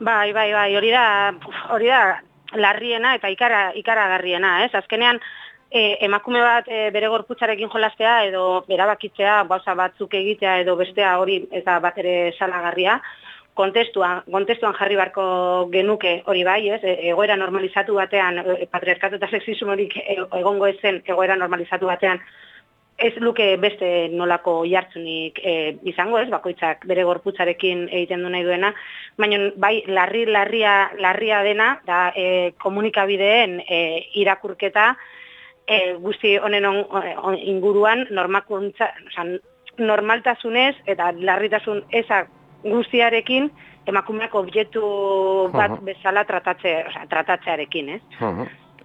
Bai, bai, bai, hori da, hori da, larriena eta ikara, ikaragarriena, ez? Azkenean, e, emakume bat e, bere gorputzarekin jolastea edo berabakitzea, bauza batzuk egitea edo bestea hori eta bat ere salagarria, kontestuan, kontestuan jarri barko genuke hori bai, ez? E, egoera normalizatu batean, e, patriarkatu eta sexismo horik e, egongo ezen egoera normalizatu batean, ez luke beste nolako jartzunik e, izango, ez? Bakoitzak bere gorputzarekin egiten du nahi duena, baina bai larri larria larria dena da e, komunikabideen e, irakurketa e, guzti honen on, inguruan normakuntza, o normaltasunez eta larritasun ezak guztiarekin emakumeak objektu bat bezala tratatze, o tratatzearekin, ez?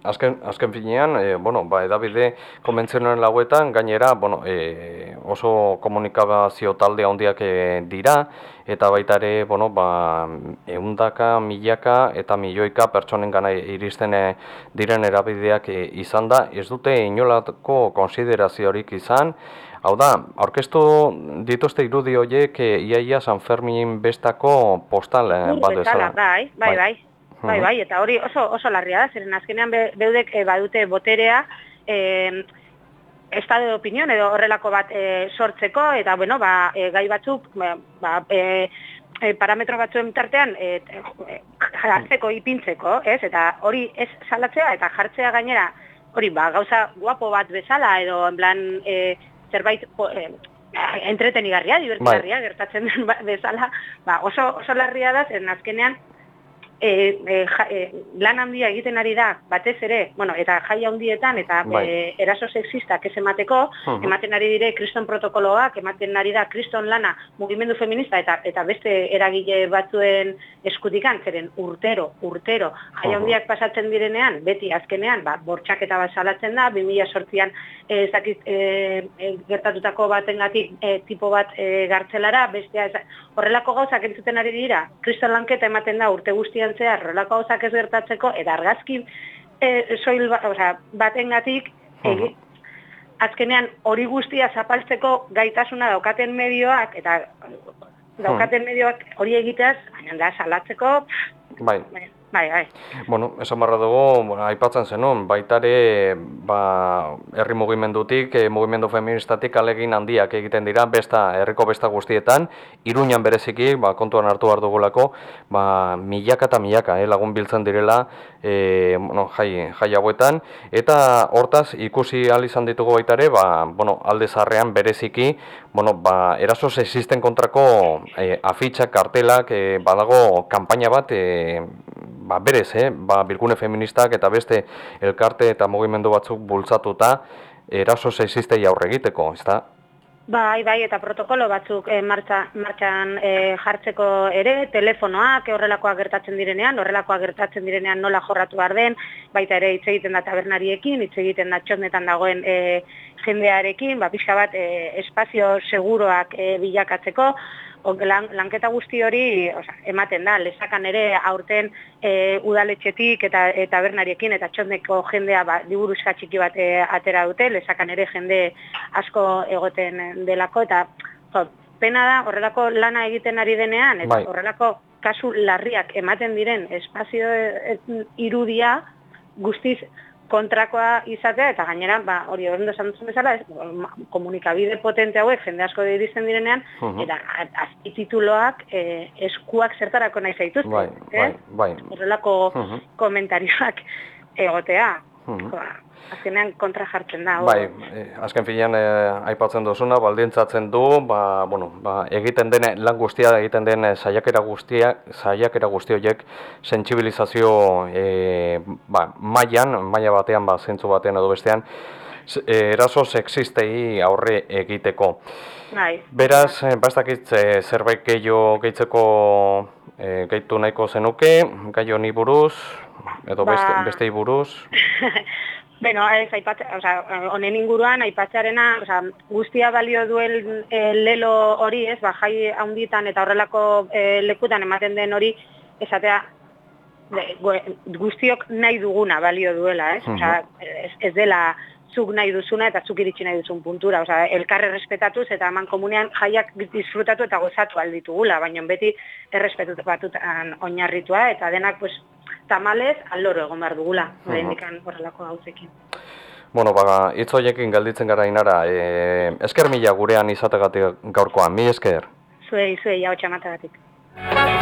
Azken, azken finean, e, bueno, ba, edabide konbentzionaren lauetan, gainera, bueno, e, oso komunikazio talde handiak e, dira, eta baita ere, bueno, ba, eundaka, milaka eta milioika pertsonen gana iristen diren erabideak e, izan da, ez dute inolako konsideraziorik izan, Hau da, aurkeztu dituzte irudi horiek iaia San Fermin bestako postal bat bezala. Bai, bai, bai. Bai. Bai, eta hori oso oso larria da, zeren azkenean beudek e, badute boterea, eh estado de opinión edo horrelako bat e, sortzeko eta bueno, ba, e, gai batzuk ba, ba e, e, parametro batzuen tartean e, jartzeko ipintzeko, ez? Eta hori ez salatzea eta jartzea gainera hori ba, gauza guapo bat bezala edo en plan e, zerbait e, entretenigarria, divertigarria, bai. gertatzen den ba, bezala, ba, oso, oso larria da, zen azkenean e, e, ja, e, lan handia egiten ari da, batez ere, bueno, eta jai handietan, eta bai. e, eraso sexistak ez emateko, ematen ari dire kriston protokoloak, ematen ari da kriston lana mugimendu feminista, eta eta beste eragile batzuen eskutikan, zeren urtero, urtero, jai handiak pasatzen direnean, beti azkenean, ba, bortxak eta bat salatzen da, 2000 sortzian ez dakit e, e, gertatutako batengatik e, tipo bat e, gartzelara, bestea, horrelako gauzak entzuten ari dira, kriston lanketa ematen da urte guztian zehar rolako gauzak ez gertatzeko eta argazki e, soil ba, o batengatik azkenean hori guztia zapaltzeko gaitasuna daukaten medioak eta daukaten medioak hori egiteaz baina da salatzeko bai. bai. Bai, bai. Bueno, esan barra dugu, bueno, aipatzen zenun, baitare, ba, herri mugimendutik, e, mugimendu feministatik alegin handiak egiten dira, besta, herriko besta guztietan, iruñan bereziki, ba, kontuan hartu behar dugulako, ba, milaka eta milaka, eh, lagun biltzen direla, e, bueno, jai, jai hauetan, eta hortaz, ikusi al izan ditugu baitare, ba, bueno, alde zarrean bereziki, bueno, ba, eraso existen kontrako e, afitxak, kartelak, e, badago, kanpaina bat, e, ba, berez, eh? ba, bilgune feministak eta beste elkarte eta mugimendu batzuk bultzatuta eraso sexistei aurre egiteko, ez da? Bai, bai, eta protokolo batzuk e, martxa, martxan e, jartzeko ere, telefonoak horrelakoa gertatzen direnean, horrelakoa gertatzen direnean nola jorratu behar den, baita ere hitz egiten da tabernariekin, hitz egiten da txotnetan dagoen e, jendearekin, ba, pixka bat e, espazio seguroak e, bilakatzeko, lan, lanketa guzti hori oza, ematen da, lezakan ere aurten e, udaletxetik eta eta bernariekin eta txondeko jendea ba, diburuzka txiki bat e, atera dute, lezakan ere jende asko egoten delako, eta jo, pena da horrelako lana egiten ari denean, eta bai. horrelako kasu larriak ematen diren espazio e, irudia guztiz kontrakoa izatea eta gainera ba hori ondo esan duzun bezala ez, komunikabide potente hauek jende asko diritzen direnean uh -huh. eta azpitituloak eh, eskuak zertarako nahi zaituzte bai, eh? bai, bai. horrelako uh -huh. komentarioak egotea uh azkenean kontra jartzen da. Bai, eh, azken finean eh, aipatzen duzuna, baldintzatzen du, ba, bueno, ba, egiten den lan guztia, egiten den saiakera guztia, saiakera guzti horiek sentsibilizazio eh, ba, mailan, maila batean, ba, zentzu batean edo bestean, eh, eraso sexistei aurre egiteko. Bai. Beraz, eh, bastakit eh, zerbait gehiago gehitzeko eh, gehitu nahiko zenuke, gai honi buruz, edo ba... beste, beste buruz. Beno, ez aipatzea, o sea, honen inguruan aipatzearena, o sea, guztia balio duen e, lelo hori, ez, ba, jai handitan eta horrelako e, lekutan ematen den hori, esatea, de, guztiok nahi duguna balio duela, ez? -huh. ez, ez dela zuk nahi duzuna eta zuk iritsi nahi duzun puntura. Osea, elkarre respetatuz eta eman komunean jaiak disfrutatu eta gozatu alditugula, baina beti errespetu batutan oinarritua eta denak pues, tamalez aloro egon behar dugula, uh -huh. horrelako gauzekin. Bueno, ba, hitz hoiekin gelditzen gara inara, e, esker mila gurean izategatik gaurkoan, mi esker? Zuei, zuei, hau txamatagatik.